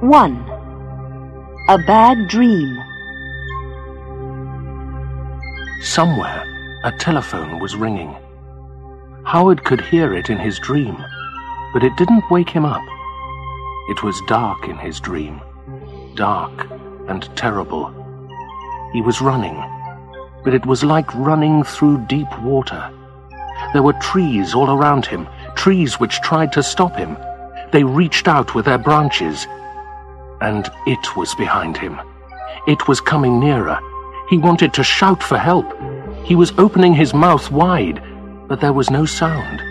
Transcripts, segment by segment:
1. A bad dream. Somewhere, a telephone was ringing. Howard could hear it in his dream, but it didn't wake him up. It was dark in his dream, dark and terrible. He was running, but it was like running through deep water. There were trees all around him, trees which tried to stop him. They reached out with their branches, and it was behind him. It was coming nearer. He wanted to shout for help. He was opening his mouth wide, but there was no sound.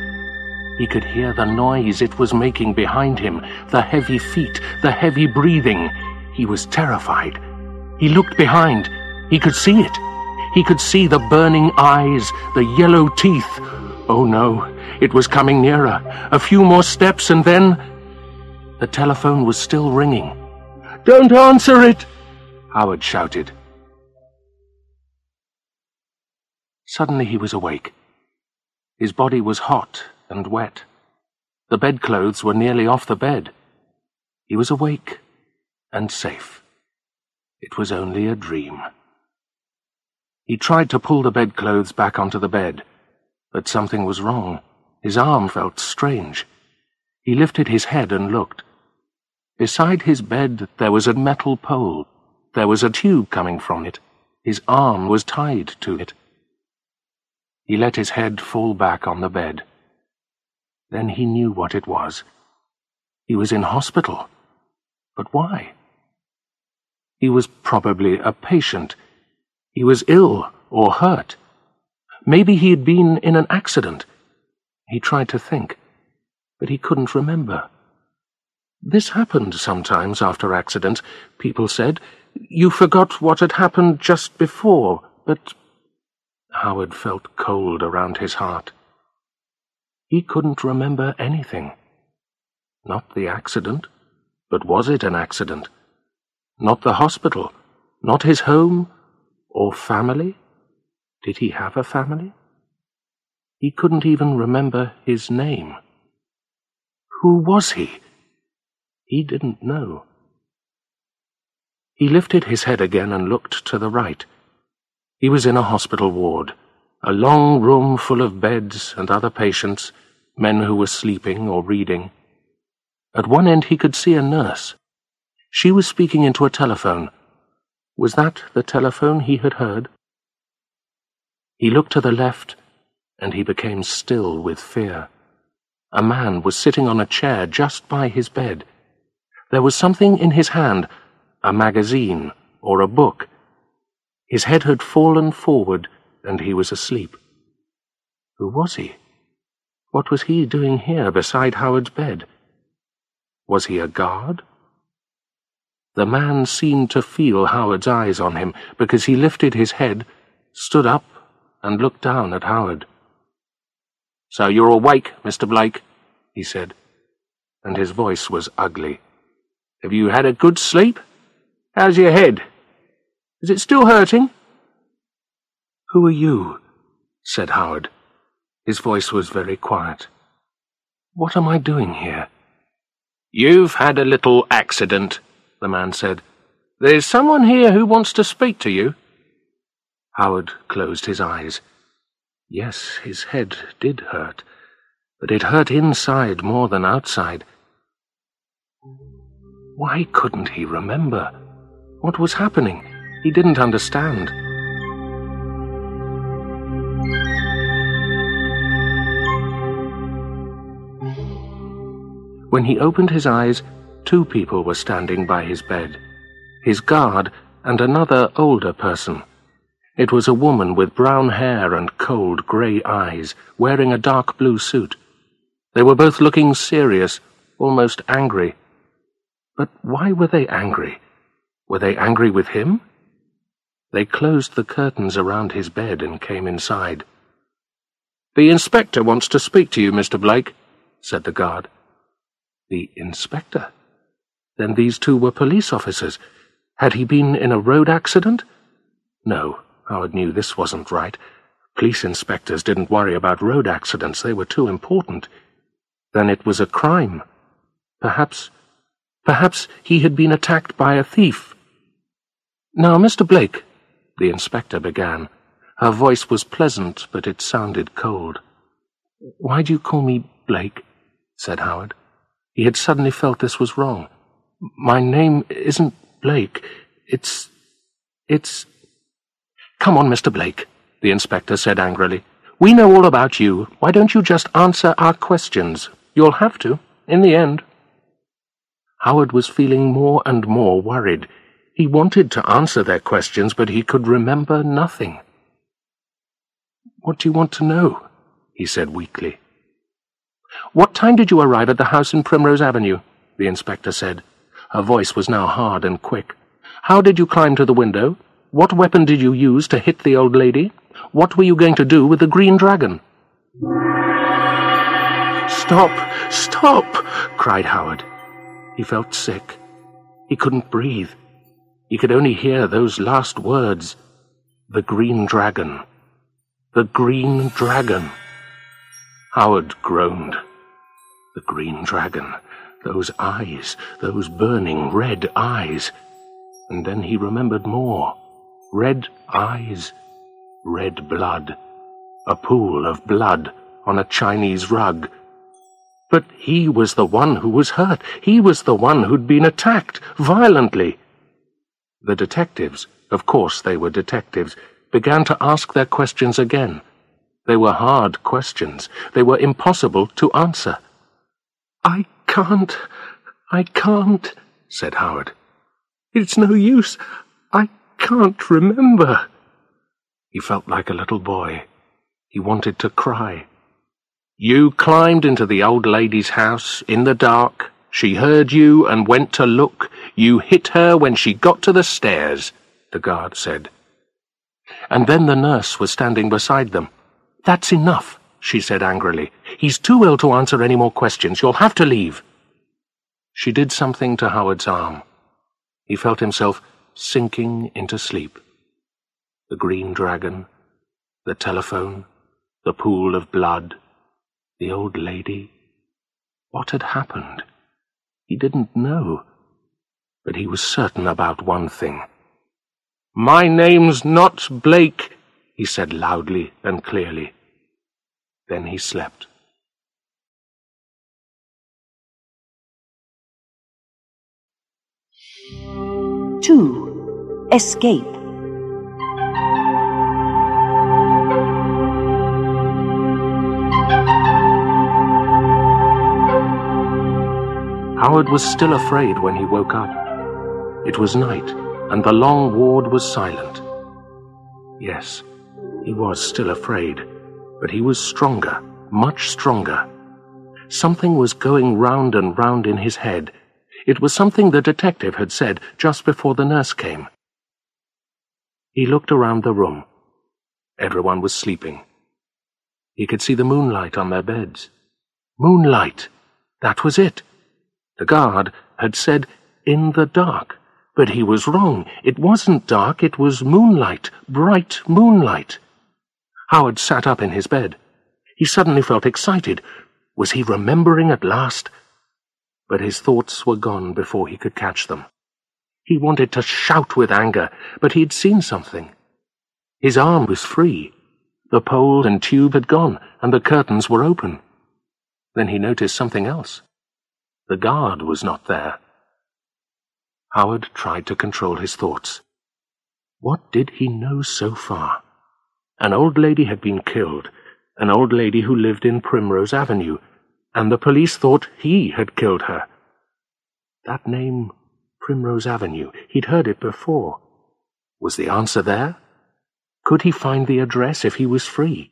He could hear the noise it was making behind him, the heavy feet, the heavy breathing. He was terrified. He looked behind. He could see it. He could see the burning eyes, the yellow teeth. Oh no, it was coming nearer. A few more steps and then... The telephone was still ringing. Don't answer it! Howard shouted. Suddenly he was awake. His body was hot and wet. The bedclothes were nearly off the bed. He was awake and safe. It was only a dream. He tried to pull the bedclothes back onto the bed, but something was wrong. His arm felt strange. He lifted his head and looked. Beside his bed there was a metal pole. There was a tube coming from it. His arm was tied to it. He let his head fall back on the bed. Then he knew what it was. He was in hospital. But why? He was probably a patient. He was ill or hurt. Maybe he had been in an accident. He tried to think, but he couldn't remember. This happened sometimes after accidents, people said. You forgot what had happened just before, but Howard felt cold around his heart. He couldn't remember anything. Not the accident, but was it an accident? Not the hospital, not his home, or family? Did he have a family? He couldn't even remember his name. Who was he? He didn't know. He lifted his head again and looked to the right. He was in a hospital ward, a long room full of beds and other patients, men who were sleeping or reading. At one end he could see a nurse. She was speaking into a telephone. Was that the telephone he had heard? He looked to the left, and he became still with fear. A man was sitting on a chair just by his bed. There was something in his hand, a magazine or a book. His head had fallen forward, and he was asleep. Who was he? What was he doing here beside Howard's bed? Was he a guard? The man seemed to feel Howard's eyes on him because he lifted his head, stood up, and looked down at Howard. So you're awake, Mr. Blake, he said, and his voice was ugly. Have you had a good sleep? How's your head? Is it still hurting? Who are you? said Howard. His voice was very quiet. What am I doing here? You've had a little accident, the man said. There's someone here who wants to speak to you. Howard closed his eyes. Yes, his head did hurt, but it hurt inside more than outside. Why couldn't he remember? What was happening? He didn't understand. When he opened his eyes, two people were standing by his bed his guard and another older person. It was a woman with brown hair and cold grey eyes, wearing a dark blue suit. They were both looking serious, almost angry. But why were they angry? Were they angry with him? They closed the curtains around his bed and came inside. The inspector wants to speak to you, Mr. Blake, said the guard. The inspector? Then these two were police officers. Had he been in a road accident? No, Howard knew this wasn't right. Police inspectors didn't worry about road accidents. They were too important. Then it was a crime. Perhaps Perhaps he had been attacked by a thief. Now, Mr. Blake, the inspector began. Her voice was pleasant, but it sounded cold. Why do you call me Blake? said Howard. He had suddenly felt this was wrong. My name isn't Blake. It's. it's. Come on, Mr. Blake, the inspector said angrily. We know all about you. Why don't you just answer our questions? You'll have to, in the end. Howard was feeling more and more worried. He wanted to answer their questions, but he could remember nothing. What do you want to know? he said weakly. What time did you arrive at the house in Primrose Avenue? the inspector said. Her voice was now hard and quick. How did you climb to the window? What weapon did you use to hit the old lady? What were you going to do with the green dragon? Stop! Stop! cried Howard. He felt sick. He couldn't breathe. He could only hear those last words. The green dragon. The green dragon. Howard groaned. The green dragon. Those eyes, those burning red eyes. And then he remembered more. Red eyes, red blood. A pool of blood on a Chinese rug. But he was the one who was hurt. He was the one who'd been attacked violently. The detectives, of course they were detectives, began to ask their questions again. They were hard questions. They were impossible to answer. I can't, I can't, said Howard. It's no use. I can't remember. He felt like a little boy. He wanted to cry. You climbed into the old lady's house in the dark she heard you and went to look. You hit her when she got to the stairs, the guard said. And then the nurse was standing beside them. That's enough, she said angrily. He's too ill to answer any more questions. You'll have to leave. She did something to Howard's arm. He felt himself sinking into sleep. The green dragon, the telephone, the pool of blood, the old lady. What had happened? He didn't know. But he was certain about one thing. My name's not Blake, he said loudly and clearly. Then he slept. Two. Escape. Howard was still afraid when he woke up. It was night, and the long ward was silent. Yes, he was still afraid, but he was stronger, much stronger. Something was going round and round in his head. It was something the detective had said just before the nurse came. He looked around the room. Everyone was sleeping. He could see the moonlight on their beds. Moonlight! That was it. The guard had said, in the dark. But he was wrong. It wasn't dark, it was moonlight, bright moonlight. Howard sat up in his bed. He suddenly felt excited. Was he remembering at last? But his thoughts were gone before he could catch them. He wanted to shout with anger, but he'd seen something. His arm was free. The pole and tube had gone, and the curtains were open. Then he noticed something else. The guard was not there. Howard tried to control his thoughts. What did he know so far? An old lady had been killed, an old lady who lived in Primrose Avenue, and the police thought he had killed her. That name, Primrose Avenue, he'd heard it before. Was the answer there? Could he find the address if he was free?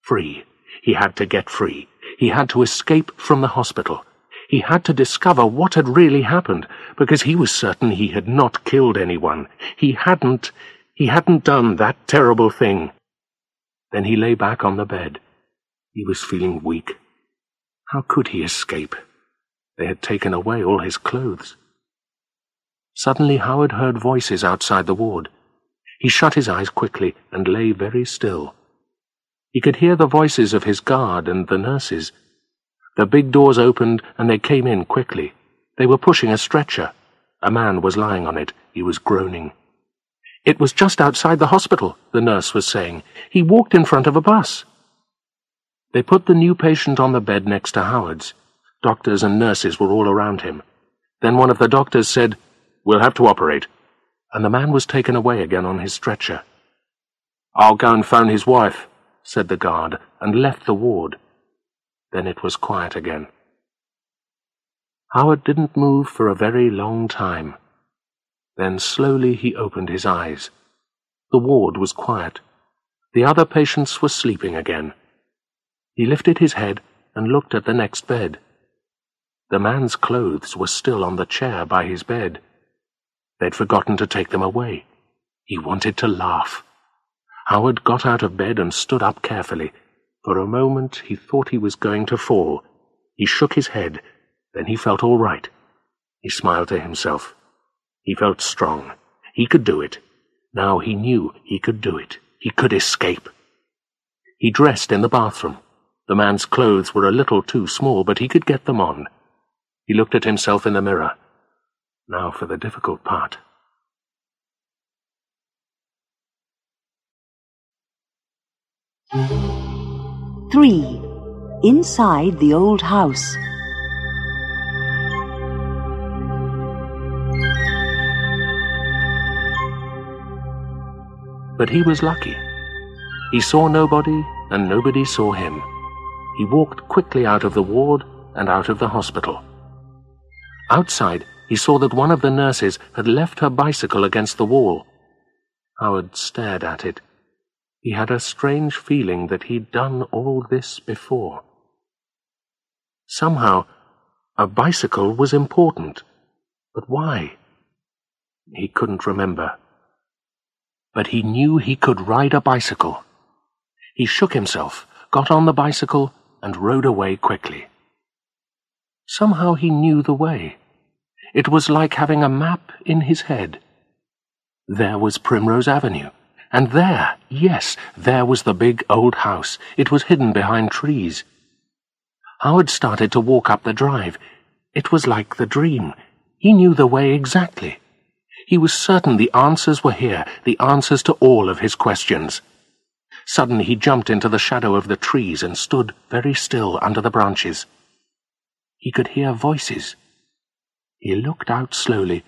Free. He had to get free. He had to escape from the hospital. He had to discover what had really happened, because he was certain he had not killed anyone. He hadn't, he hadn't done that terrible thing. Then he lay back on the bed. He was feeling weak. How could he escape? They had taken away all his clothes. Suddenly Howard heard voices outside the ward. He shut his eyes quickly and lay very still. He could hear the voices of his guard and the nurses. The big doors opened and they came in quickly. They were pushing a stretcher. A man was lying on it. He was groaning. It was just outside the hospital, the nurse was saying. He walked in front of a bus. They put the new patient on the bed next to Howard's. Doctors and nurses were all around him. Then one of the doctors said, We'll have to operate. And the man was taken away again on his stretcher. I'll go and phone his wife, said the guard, and left the ward. Then it was quiet again. Howard didn't move for a very long time. Then slowly he opened his eyes. The ward was quiet. The other patients were sleeping again. He lifted his head and looked at the next bed. The man's clothes were still on the chair by his bed. They'd forgotten to take them away. He wanted to laugh. Howard got out of bed and stood up carefully. For a moment he thought he was going to fall. He shook his head. Then he felt all right. He smiled to himself. He felt strong. He could do it. Now he knew he could do it. He could escape. He dressed in the bathroom. The man's clothes were a little too small, but he could get them on. He looked at himself in the mirror. Now for the difficult part. Three. Inside the old house. But he was lucky. He saw nobody, and nobody saw him. He walked quickly out of the ward and out of the hospital. Outside, he saw that one of the nurses had left her bicycle against the wall. Howard stared at it. He had a strange feeling that he'd done all this before. Somehow, a bicycle was important. But why? He couldn't remember. But he knew he could ride a bicycle. He shook himself, got on the bicycle, and rode away quickly. Somehow he knew the way. It was like having a map in his head. There was Primrose Avenue. And there, yes, there was the big old house. It was hidden behind trees. Howard started to walk up the drive. It was like the dream. He knew the way exactly. He was certain the answers were here, the answers to all of his questions. Suddenly he jumped into the shadow of the trees and stood very still under the branches. He could hear voices. He looked out slowly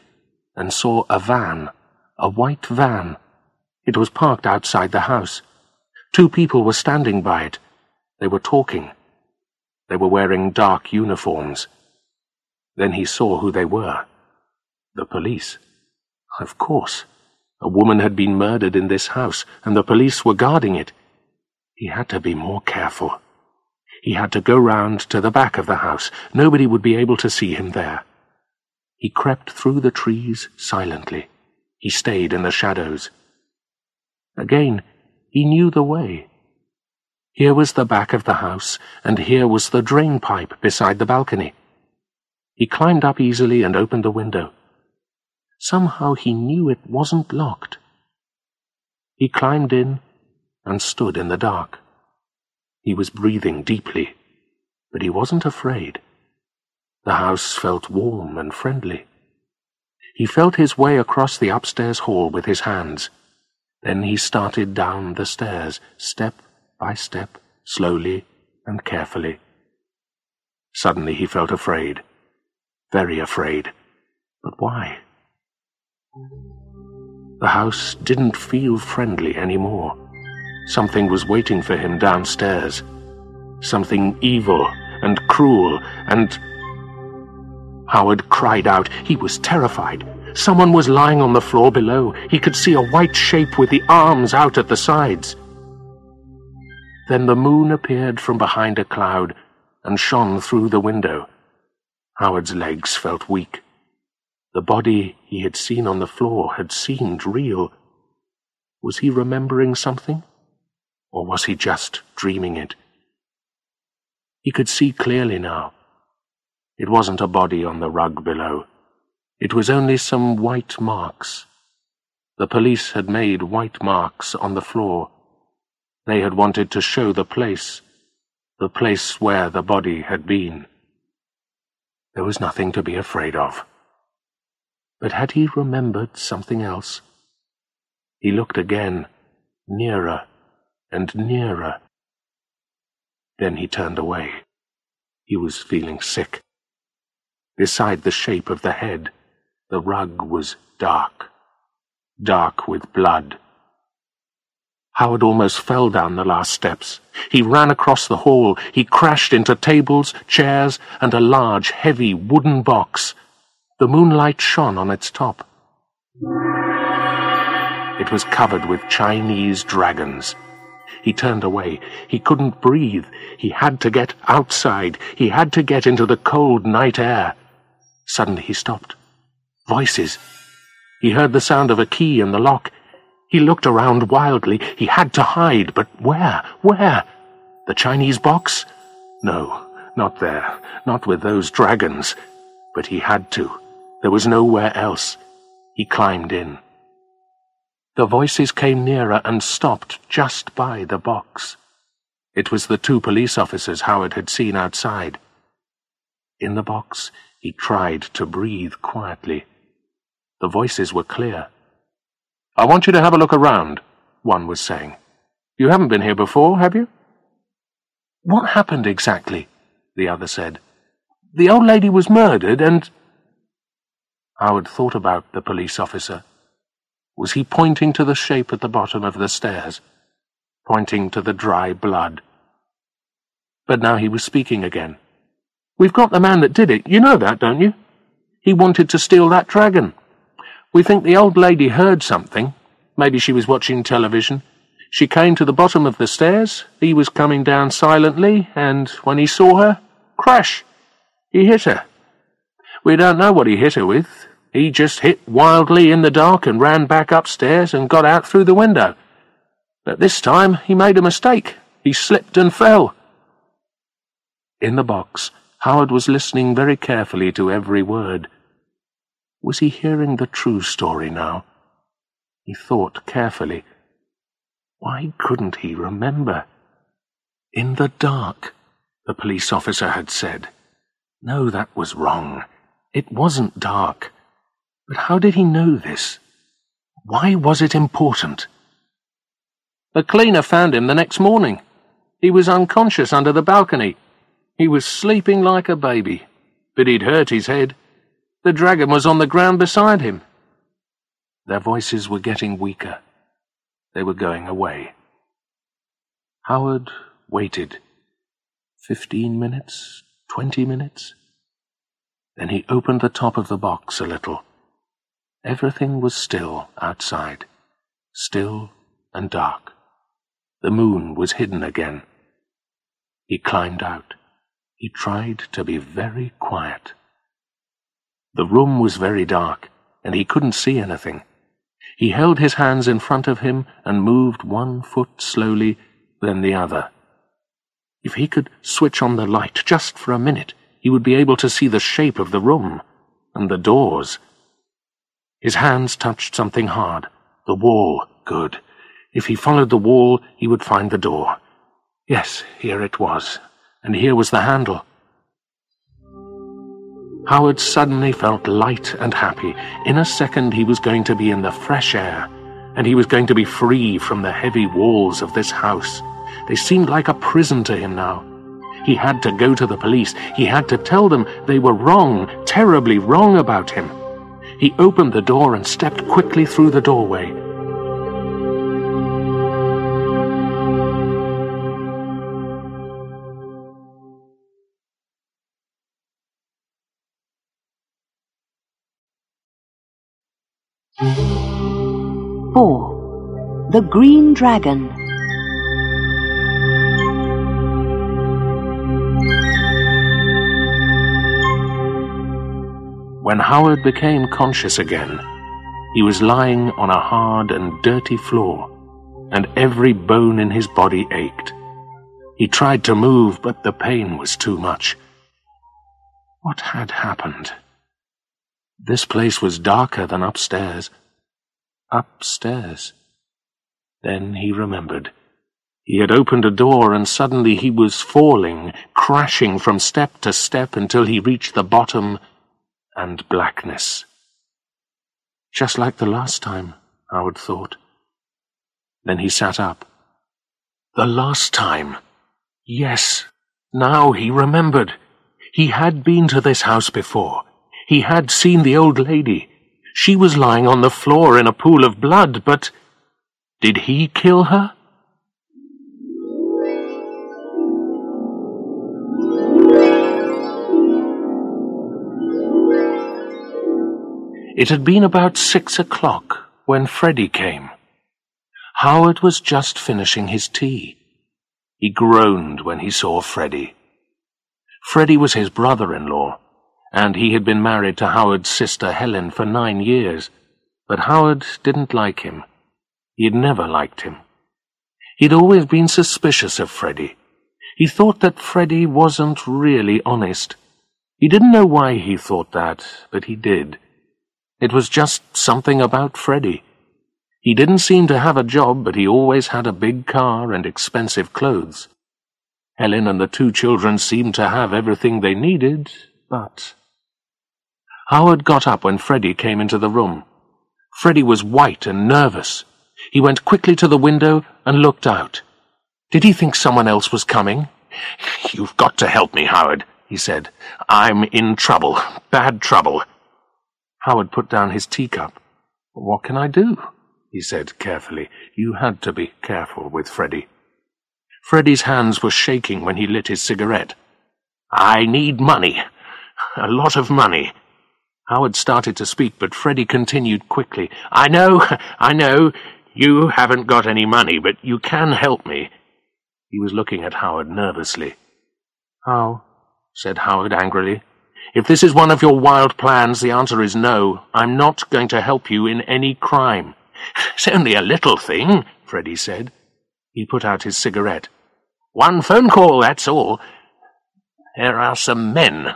and saw a van, a white van. It was parked outside the house. Two people were standing by it. They were talking. They were wearing dark uniforms. Then he saw who they were. The police. Of course. A woman had been murdered in this house, and the police were guarding it. He had to be more careful. He had to go round to the back of the house. Nobody would be able to see him there. He crept through the trees silently. He stayed in the shadows. Again, he knew the way. Here was the back of the house, and here was the drain pipe beside the balcony. He climbed up easily and opened the window. Somehow he knew it wasn't locked. He climbed in and stood in the dark. He was breathing deeply, but he wasn't afraid. The house felt warm and friendly. He felt his way across the upstairs hall with his hands. Then he started down the stairs, step by step, slowly and carefully. Suddenly he felt afraid. Very afraid. But why? The house didn't feel friendly anymore. Something was waiting for him downstairs. Something evil and cruel and Howard cried out. He was terrified. Someone was lying on the floor below. He could see a white shape with the arms out at the sides. Then the moon appeared from behind a cloud and shone through the window. Howard's legs felt weak. The body he had seen on the floor had seemed real. Was he remembering something? Or was he just dreaming it? He could see clearly now. It wasn't a body on the rug below. It was only some white marks. The police had made white marks on the floor. They had wanted to show the place, the place where the body had been. There was nothing to be afraid of. But had he remembered something else? He looked again, nearer and nearer. Then he turned away. He was feeling sick. Beside the shape of the head, the rug was dark, dark with blood. Howard almost fell down the last steps. He ran across the hall. He crashed into tables, chairs, and a large, heavy wooden box. The moonlight shone on its top. It was covered with Chinese dragons. He turned away. He couldn't breathe. He had to get outside. He had to get into the cold night air. Suddenly he stopped. Voices. He heard the sound of a key in the lock. He looked around wildly. He had to hide, but where? Where? The Chinese box? No, not there. Not with those dragons. But he had to. There was nowhere else. He climbed in. The voices came nearer and stopped just by the box. It was the two police officers Howard had seen outside. In the box, he tried to breathe quietly. The voices were clear. I want you to have a look around, one was saying. You haven't been here before, have you? What happened exactly? the other said. The old lady was murdered and... Howard thought about the police officer. Was he pointing to the shape at the bottom of the stairs? Pointing to the dry blood? But now he was speaking again. We've got the man that did it. You know that, don't you? He wanted to steal that dragon. We think the old lady heard something. Maybe she was watching television. She came to the bottom of the stairs. He was coming down silently, and when he saw her, crash! He hit her. We don't know what he hit her with. He just hit wildly in the dark and ran back upstairs and got out through the window. But this time he made a mistake. He slipped and fell. In the box, Howard was listening very carefully to every word. Was he hearing the true story now? He thought carefully. Why couldn't he remember? In the dark, the police officer had said. No, that was wrong. It wasn't dark. But how did he know this? Why was it important? The cleaner found him the next morning. He was unconscious under the balcony. He was sleeping like a baby, but he'd hurt his head. The dragon was on the ground beside him. Their voices were getting weaker. They were going away. Howard waited. Fifteen minutes? Twenty minutes? Then he opened the top of the box a little. Everything was still outside. Still and dark. The moon was hidden again. He climbed out. He tried to be very quiet. The room was very dark, and he couldn't see anything. He held his hands in front of him and moved one foot slowly, then the other. If he could switch on the light just for a minute, he would be able to see the shape of the room and the doors. His hands touched something hard. The wall. Good. If he followed the wall, he would find the door. Yes, here it was. And here was the handle. Howard suddenly felt light and happy. In a second he was going to be in the fresh air, and he was going to be free from the heavy walls of this house. They seemed like a prison to him now. He had to go to the police. He had to tell them they were wrong, terribly wrong about him. He opened the door and stepped quickly through the doorway. Four. The Green Dragon. When Howard became conscious again, he was lying on a hard and dirty floor, and every bone in his body ached. He tried to move, but the pain was too much. What had happened? This place was darker than upstairs. Upstairs. Then he remembered. He had opened a door and suddenly he was falling, crashing from step to step until he reached the bottom and blackness. Just like the last time, Howard thought. Then he sat up. The last time. Yes, now he remembered. He had been to this house before. He had seen the old lady. She was lying on the floor in a pool of blood, but did he kill her? It had been about six o'clock when Freddy came. Howard was just finishing his tea. He groaned when he saw Freddy. Freddy was his brother-in-law, and he had been married to Howard's sister Helen for nine years, but Howard didn't like him. He'd never liked him. He'd always been suspicious of Freddy. He thought that Freddy wasn't really honest. He didn't know why he thought that, but he did. It was just something about Freddy. He didn't seem to have a job, but he always had a big car and expensive clothes. Helen and the two children seemed to have everything they needed, but... Howard got up when Freddy came into the room. Freddy was white and nervous. He went quickly to the window and looked out. Did he think someone else was coming? You've got to help me, Howard, he said. I'm in trouble, bad trouble. Howard put down his teacup. What can I do? he said carefully. You had to be careful with Freddy. Freddy's hands were shaking when he lit his cigarette. I need money. A lot of money. Howard started to speak, but Freddy continued quickly. I know, I know. You haven't got any money, but you can help me. He was looking at Howard nervously. How? said Howard angrily. If this is one of your wild plans, the answer is no. I'm not going to help you in any crime. It's only a little thing, Freddy said. He put out his cigarette. One phone call, that's all. There are some men.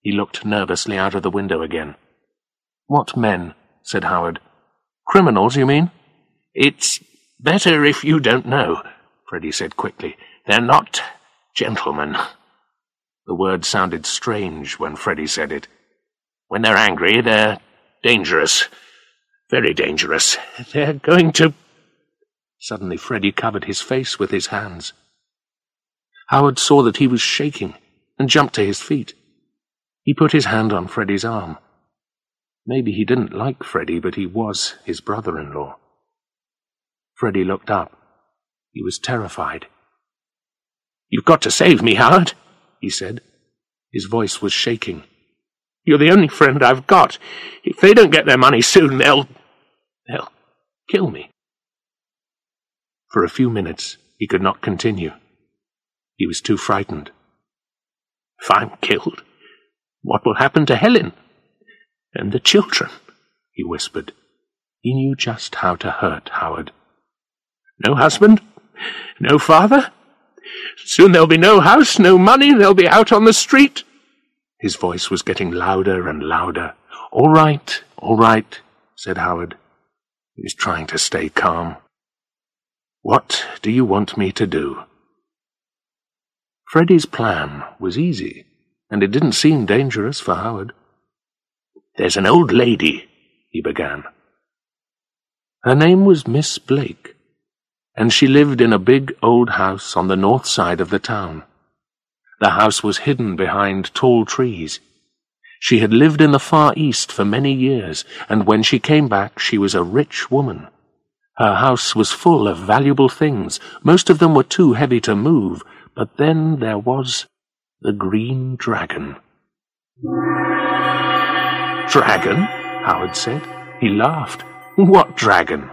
He looked nervously out of the window again. What men? said Howard. Criminals, you mean? It's better if you don't know, Freddy said quickly. They're not gentlemen. The word sounded strange when Freddy said it. When they're angry, they're dangerous. Very dangerous. They're going to... Suddenly Freddy covered his face with his hands. Howard saw that he was shaking and jumped to his feet. He put his hand on Freddy's arm. Maybe he didn't like Freddy, but he was his brother-in-law. Freddy looked up. He was terrified. You've got to save me, Howard he said. His voice was shaking. You're the only friend I've got. If they don't get their money soon, they'll... they'll kill me. For a few minutes, he could not continue. He was too frightened. If I'm killed, what will happen to Helen? And the children? he whispered. He knew just how to hurt Howard. No husband? No father? Soon there'll be no house, no money, they'll be out on the street. His voice was getting louder and louder. All right, all right, said Howard. He was trying to stay calm. What do you want me to do? Freddy's plan was easy, and it didn't seem dangerous for Howard. There's an old lady, he began. Her name was Miss Blake and she lived in a big old house on the north side of the town. The house was hidden behind tall trees. She had lived in the Far East for many years, and when she came back she was a rich woman. Her house was full of valuable things. Most of them were too heavy to move, but then there was the Green Dragon. Dragon? Howard said. He laughed. What dragon?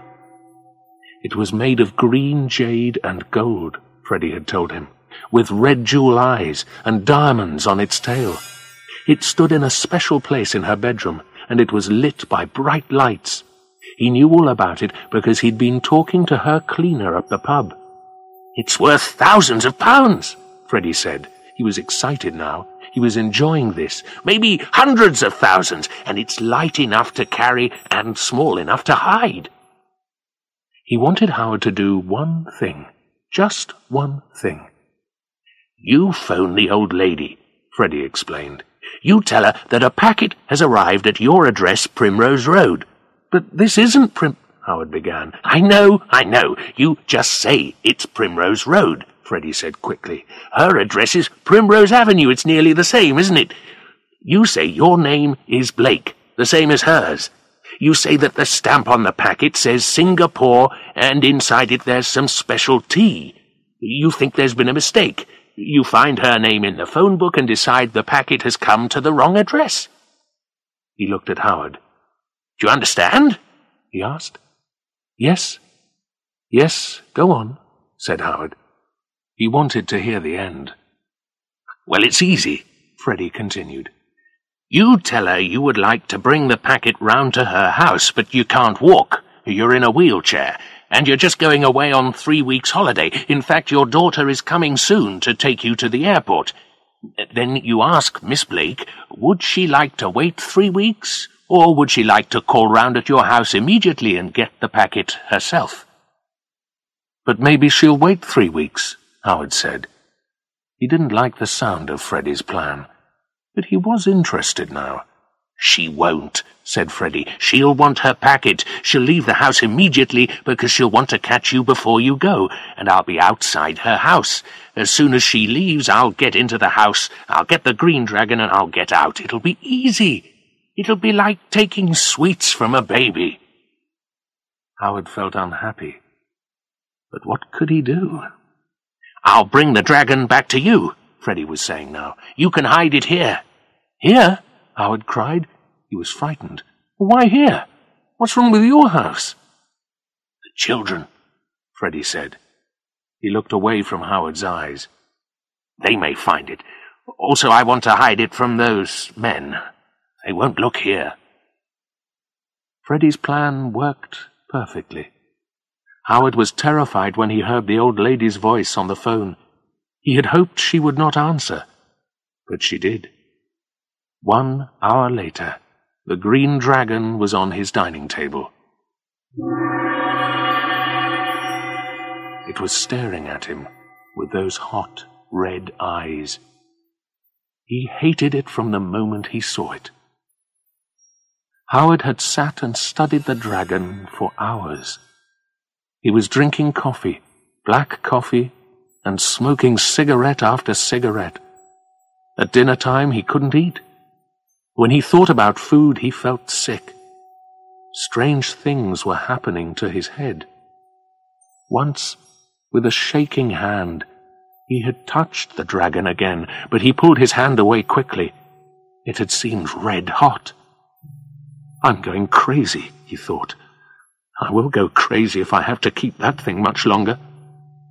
It was made of green jade and gold, Freddy had told him, with red jewel eyes and diamonds on its tail. It stood in a special place in her bedroom, and it was lit by bright lights. He knew all about it because he'd been talking to her cleaner at the pub. It's worth thousands of pounds, Freddy said. He was excited now. He was enjoying this. Maybe hundreds of thousands, and it's light enough to carry and small enough to hide. He wanted Howard to do one thing. Just one thing. You phone the old lady, Freddie explained. You tell her that a packet has arrived at your address, Primrose Road. But this isn't Prim... Howard began. I know, I know. You just say it's Primrose Road, Freddie said quickly. Her address is Primrose Avenue. It's nearly the same, isn't it? You say your name is Blake, the same as hers. You say that the stamp on the packet says Singapore, and inside it there's some special tea. You think there's been a mistake. You find her name in the phone book and decide the packet has come to the wrong address. He looked at Howard. Do you understand? he asked. Yes. Yes, go on, said Howard. He wanted to hear the end. Well, it's easy, Freddy continued. You tell her you would like to bring the packet round to her house, but you can't walk. You're in a wheelchair, and you're just going away on three weeks' holiday. In fact, your daughter is coming soon to take you to the airport. Then you ask Miss Blake, would she like to wait three weeks, or would she like to call round at your house immediately and get the packet herself? But maybe she'll wait three weeks, Howard said. He didn't like the sound of Freddy's plan, but he was interested now. She won't, said Freddy. She'll want her packet. She'll leave the house immediately because she'll want to catch you before you go, and I'll be outside her house. As soon as she leaves, I'll get into the house, I'll get the green dragon, and I'll get out. It'll be easy. It'll be like taking sweets from a baby. Howard felt unhappy. But what could he do? I'll bring the dragon back to you, Freddie was saying now. You can hide it here. Here? Howard cried. He was frightened. Why here? What's wrong with your house? The children, Freddie said. He looked away from Howard's eyes. They may find it. Also, I want to hide it from those men. They won't look here. Freddie's plan worked perfectly. Howard was terrified when he heard the old lady's voice on the phone. He had hoped she would not answer, but she did. One hour later, the green dragon was on his dining table. It was staring at him with those hot, red eyes. He hated it from the moment he saw it. Howard had sat and studied the dragon for hours. He was drinking coffee, black coffee, and smoking cigarette after cigarette. At dinner time he couldn't eat. When he thought about food, he felt sick. Strange things were happening to his head. Once, with a shaking hand, he had touched the dragon again, but he pulled his hand away quickly. It had seemed red hot. I'm going crazy, he thought. I will go crazy if I have to keep that thing much longer.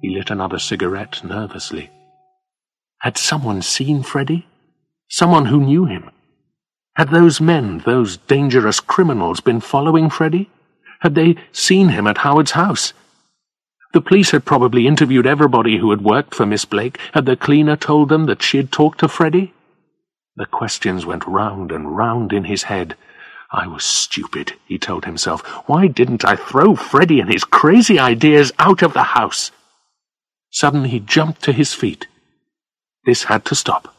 He lit another cigarette nervously. Had someone seen Freddie? Someone who knew him? Had those men, those dangerous criminals, been following Freddie? Had they seen him at Howard's house? The police had probably interviewed everybody who had worked for Miss Blake. Had the cleaner told them that she had talked to Freddie? The questions went round and round in his head. I was stupid, he told himself. Why didn't I throw Freddie and his crazy ideas out of the house? Suddenly he jumped to his feet. This had to stop.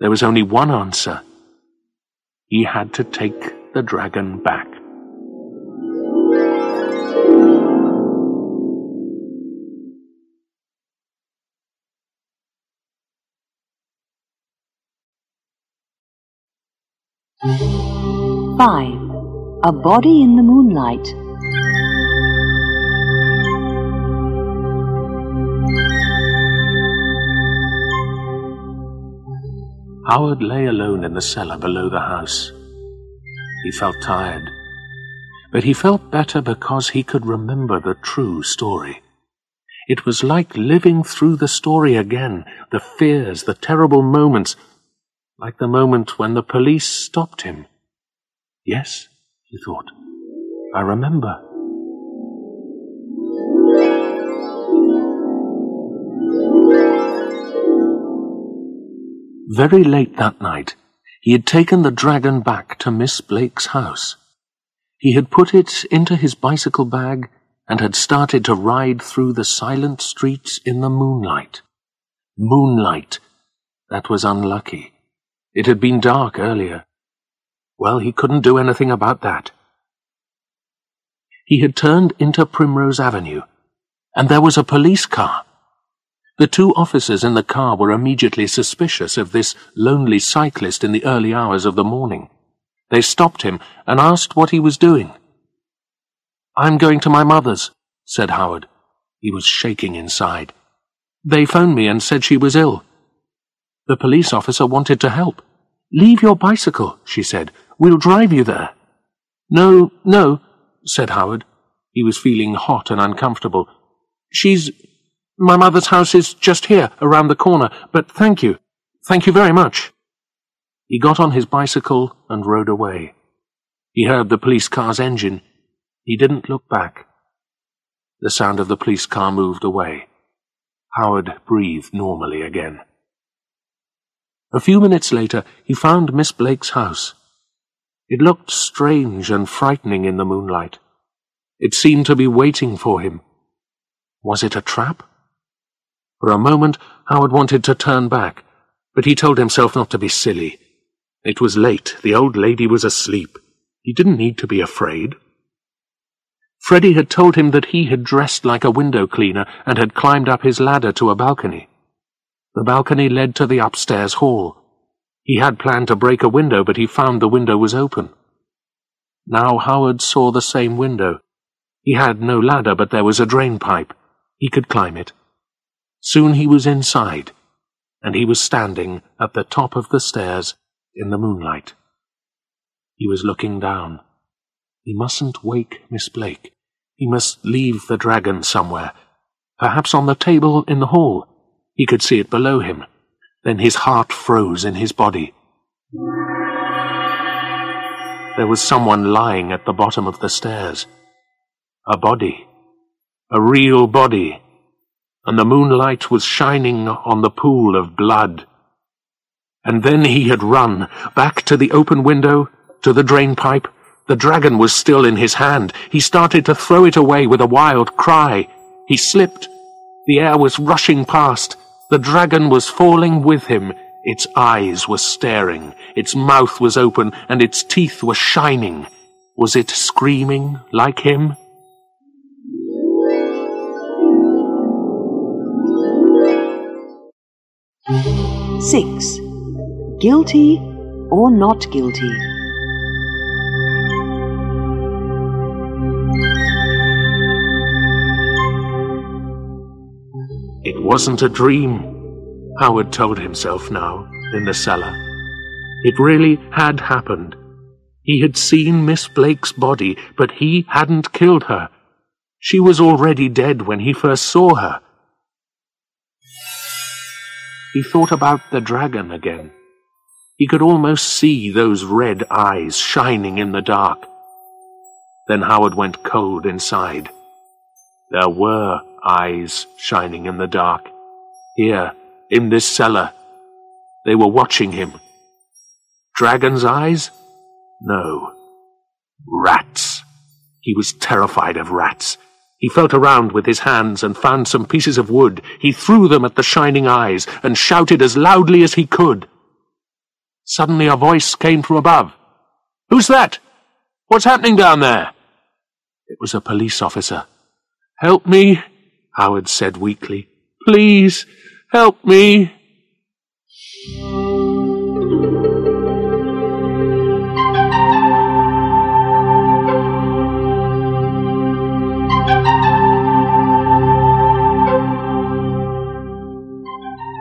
There was only one answer. He had to take the dragon back. Mm-hmm. Five. A body in the moonlight. Howard lay alone in the cellar below the house. He felt tired, but he felt better because he could remember the true story. It was like living through the story again, the fears, the terrible moments, like the moment when the police stopped him. Yes, he thought, I remember. Very late that night, he had taken the dragon back to Miss Blake's house. He had put it into his bicycle bag and had started to ride through the silent streets in the moonlight. Moonlight. That was unlucky. It had been dark earlier. Well, he couldn't do anything about that. He had turned into Primrose Avenue, and there was a police car. The two officers in the car were immediately suspicious of this lonely cyclist in the early hours of the morning. They stopped him and asked what he was doing. I'm going to my mother's, said Howard. He was shaking inside. They phoned me and said she was ill. The police officer wanted to help. Leave your bicycle, she said. We'll drive you there. No, no, said Howard. He was feeling hot and uncomfortable. She's... My mother's house is just here, around the corner, but thank you. Thank you very much. He got on his bicycle and rode away. He heard the police car's engine. He didn't look back. The sound of the police car moved away. Howard breathed normally again. A few minutes later, he found Miss Blake's house. It looked strange and frightening in the moonlight. It seemed to be waiting for him. Was it a trap? For a moment, Howard wanted to turn back, but he told himself not to be silly. It was late. The old lady was asleep. He didn't need to be afraid. Freddie had told him that he had dressed like a window cleaner and had climbed up his ladder to a balcony. The balcony led to the upstairs hall. He had planned to break a window, but he found the window was open. Now Howard saw the same window. He had no ladder, but there was a drain pipe. He could climb it. Soon he was inside, and he was standing at the top of the stairs in the moonlight. He was looking down. He mustn't wake Miss Blake. He must leave the dragon somewhere, perhaps on the table in the hall. He could see it below him. Then his heart froze in his body. There was someone lying at the bottom of the stairs. A body. A real body. And the moonlight was shining on the pool of blood. And then he had run, back to the open window, to the drain pipe. The dragon was still in his hand. He started to throw it away with a wild cry. He slipped. The air was rushing past. The dragon was falling with him. Its eyes were staring, its mouth was open, and its teeth were shining. Was it screaming like him? Six. Guilty or not guilty? Wasn't a dream, Howard told himself now, in the cellar. It really had happened. He had seen Miss Blake's body, but he hadn't killed her. She was already dead when he first saw her. He thought about the dragon again. He could almost see those red eyes shining in the dark. Then Howard went cold inside. There were eyes shining in the dark. Here, in this cellar. They were watching him. Dragon's eyes? No. Rats. He was terrified of rats. He felt around with his hands and found some pieces of wood. He threw them at the shining eyes and shouted as loudly as he could. Suddenly a voice came from above. Who's that? What's happening down there? It was a police officer. Help me, Howard said weakly. Please, help me.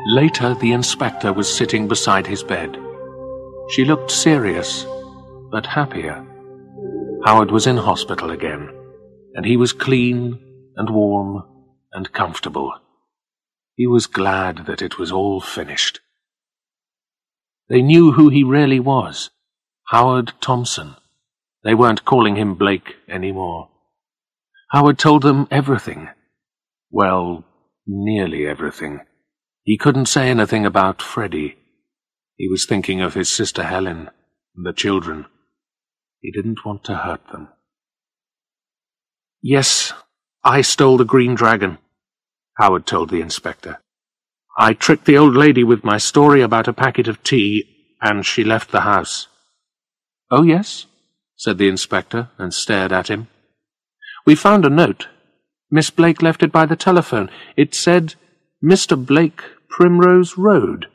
Later, the inspector was sitting beside his bed. She looked serious, but happier. Howard was in hospital again, and he was clean and warm and comfortable. He was glad that it was all finished. They knew who he really was Howard Thompson. They weren't calling him Blake anymore. Howard told them everything. Well, nearly everything. He couldn't say anything about Freddie. He was thinking of his sister Helen and the children. He didn't want to hurt them. Yes, I stole the green dragon, Howard told the inspector. I tricked the old lady with my story about a packet of tea, and she left the house. Oh, yes, said the inspector, and stared at him. We found a note. Miss Blake left it by the telephone. It said, Mr. Blake, Primrose Road.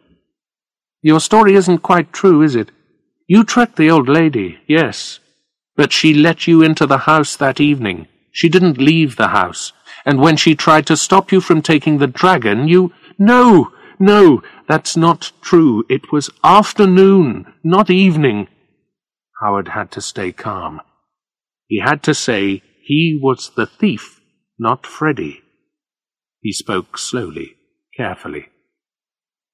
Your story isn't quite true, is it? You tricked the old lady, yes. But she let you into the house that evening. She didn't leave the house. And when she tried to stop you from taking the dragon, you... No, no, that's not true. It was afternoon, not evening. Howard had to stay calm. He had to say he was the thief, not Freddie. He spoke slowly, carefully.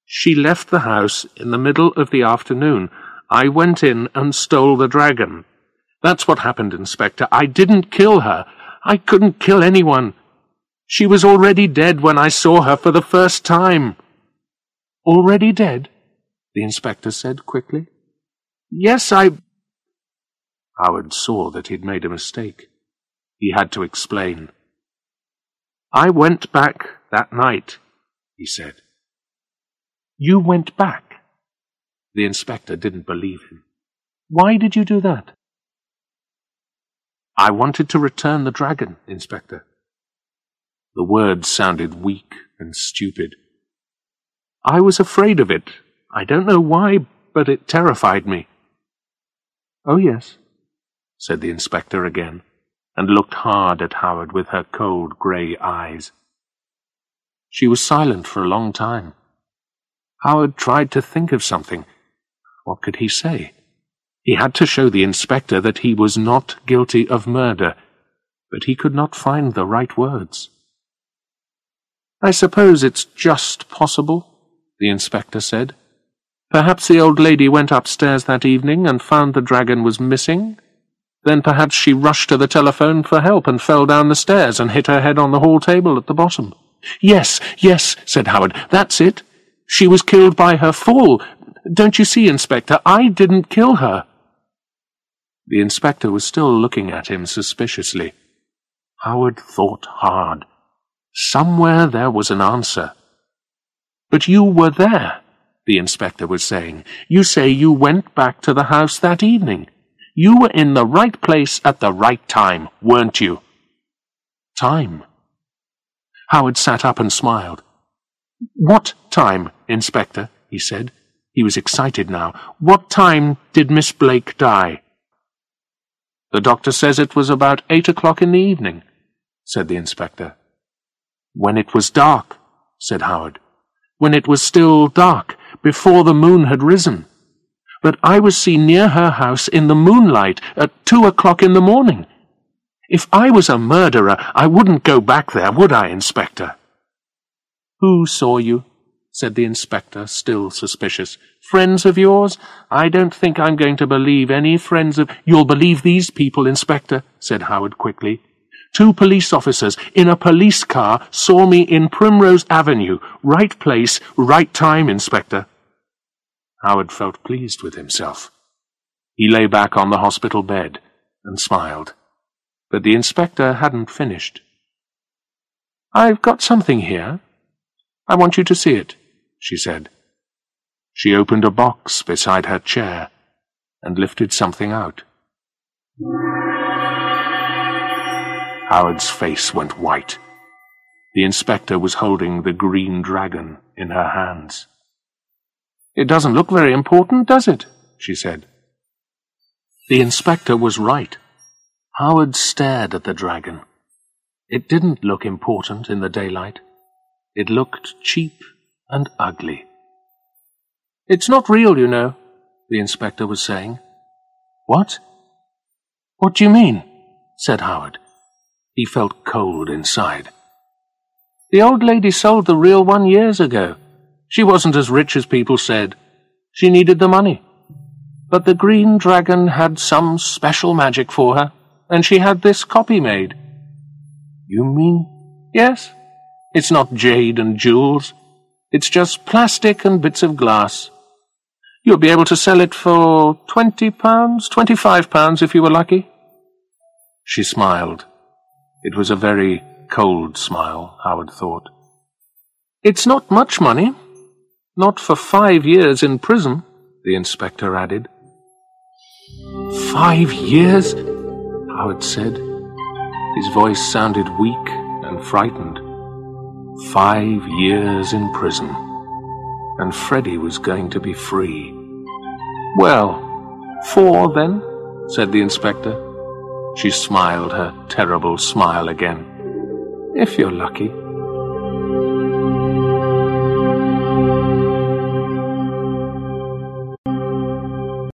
She left the house in the middle of the afternoon. I went in and stole the dragon. That's what happened, Inspector. I didn't kill her. I couldn't kill anyone. She was already dead when I saw her for the first time. Already dead? the inspector said quickly. Yes, I... Howard saw that he'd made a mistake. He had to explain. I went back that night, he said. You went back? The inspector didn't believe him. Why did you do that? I wanted to return the dragon, Inspector. The words sounded weak and stupid. I was afraid of it. I don't know why, but it terrified me. Oh, yes, said the inspector again, and looked hard at Howard with her cold grey eyes. She was silent for a long time. Howard tried to think of something. What could he say? He had to show the inspector that he was not guilty of murder, but he could not find the right words. I suppose it's just possible, the inspector said. Perhaps the old lady went upstairs that evening and found the dragon was missing. Then perhaps she rushed to the telephone for help and fell down the stairs and hit her head on the hall table at the bottom. Yes, yes, said Howard, that's it. She was killed by her fall. Don't you see, Inspector, I didn't kill her. The inspector was still looking at him suspiciously. Howard thought hard. Somewhere there was an answer. But you were there, the inspector was saying. You say you went back to the house that evening. You were in the right place at the right time, weren't you? Time. Howard sat up and smiled. What time, Inspector? he said. He was excited now. What time did Miss Blake die? The doctor says it was about eight o'clock in the evening, said the inspector. When it was dark, said Howard. When it was still dark, before the moon had risen. But I was seen near her house in the moonlight at two o'clock in the morning. If I was a murderer, I wouldn't go back there, would I, Inspector? Who saw you? Said the inspector, still suspicious. Friends of yours? I don't think I'm going to believe any friends of... You'll believe these people, Inspector, said Howard quickly. Two police officers in a police car saw me in Primrose Avenue. Right place, right time, Inspector. Howard felt pleased with himself. He lay back on the hospital bed and smiled. But the inspector hadn't finished. I've got something here. I want you to see it, she said. She opened a box beside her chair and lifted something out. Howard's face went white. The inspector was holding the green dragon in her hands. It doesn't look very important, does it? she said. The inspector was right. Howard stared at the dragon. It didn't look important in the daylight. It looked cheap and ugly. It's not real, you know, the inspector was saying. What? What do you mean? said Howard. He felt cold inside. The old lady sold the real one years ago. She wasn't as rich as people said. She needed the money. But the green dragon had some special magic for her, and she had this copy made. You mean? Yes. It's not jade and jewels. It's just plastic and bits of glass. You'll be able to sell it for twenty pounds, twenty-five pounds if you were lucky. She smiled. It was a very cold smile, Howard thought. It's not much money. Not for five years in prison, the inspector added. Five years? Howard said. His voice sounded weak and frightened. Five years in prison. And Freddie was going to be free. Well, four then, said the inspector. She smiled her terrible smile again. If you're lucky.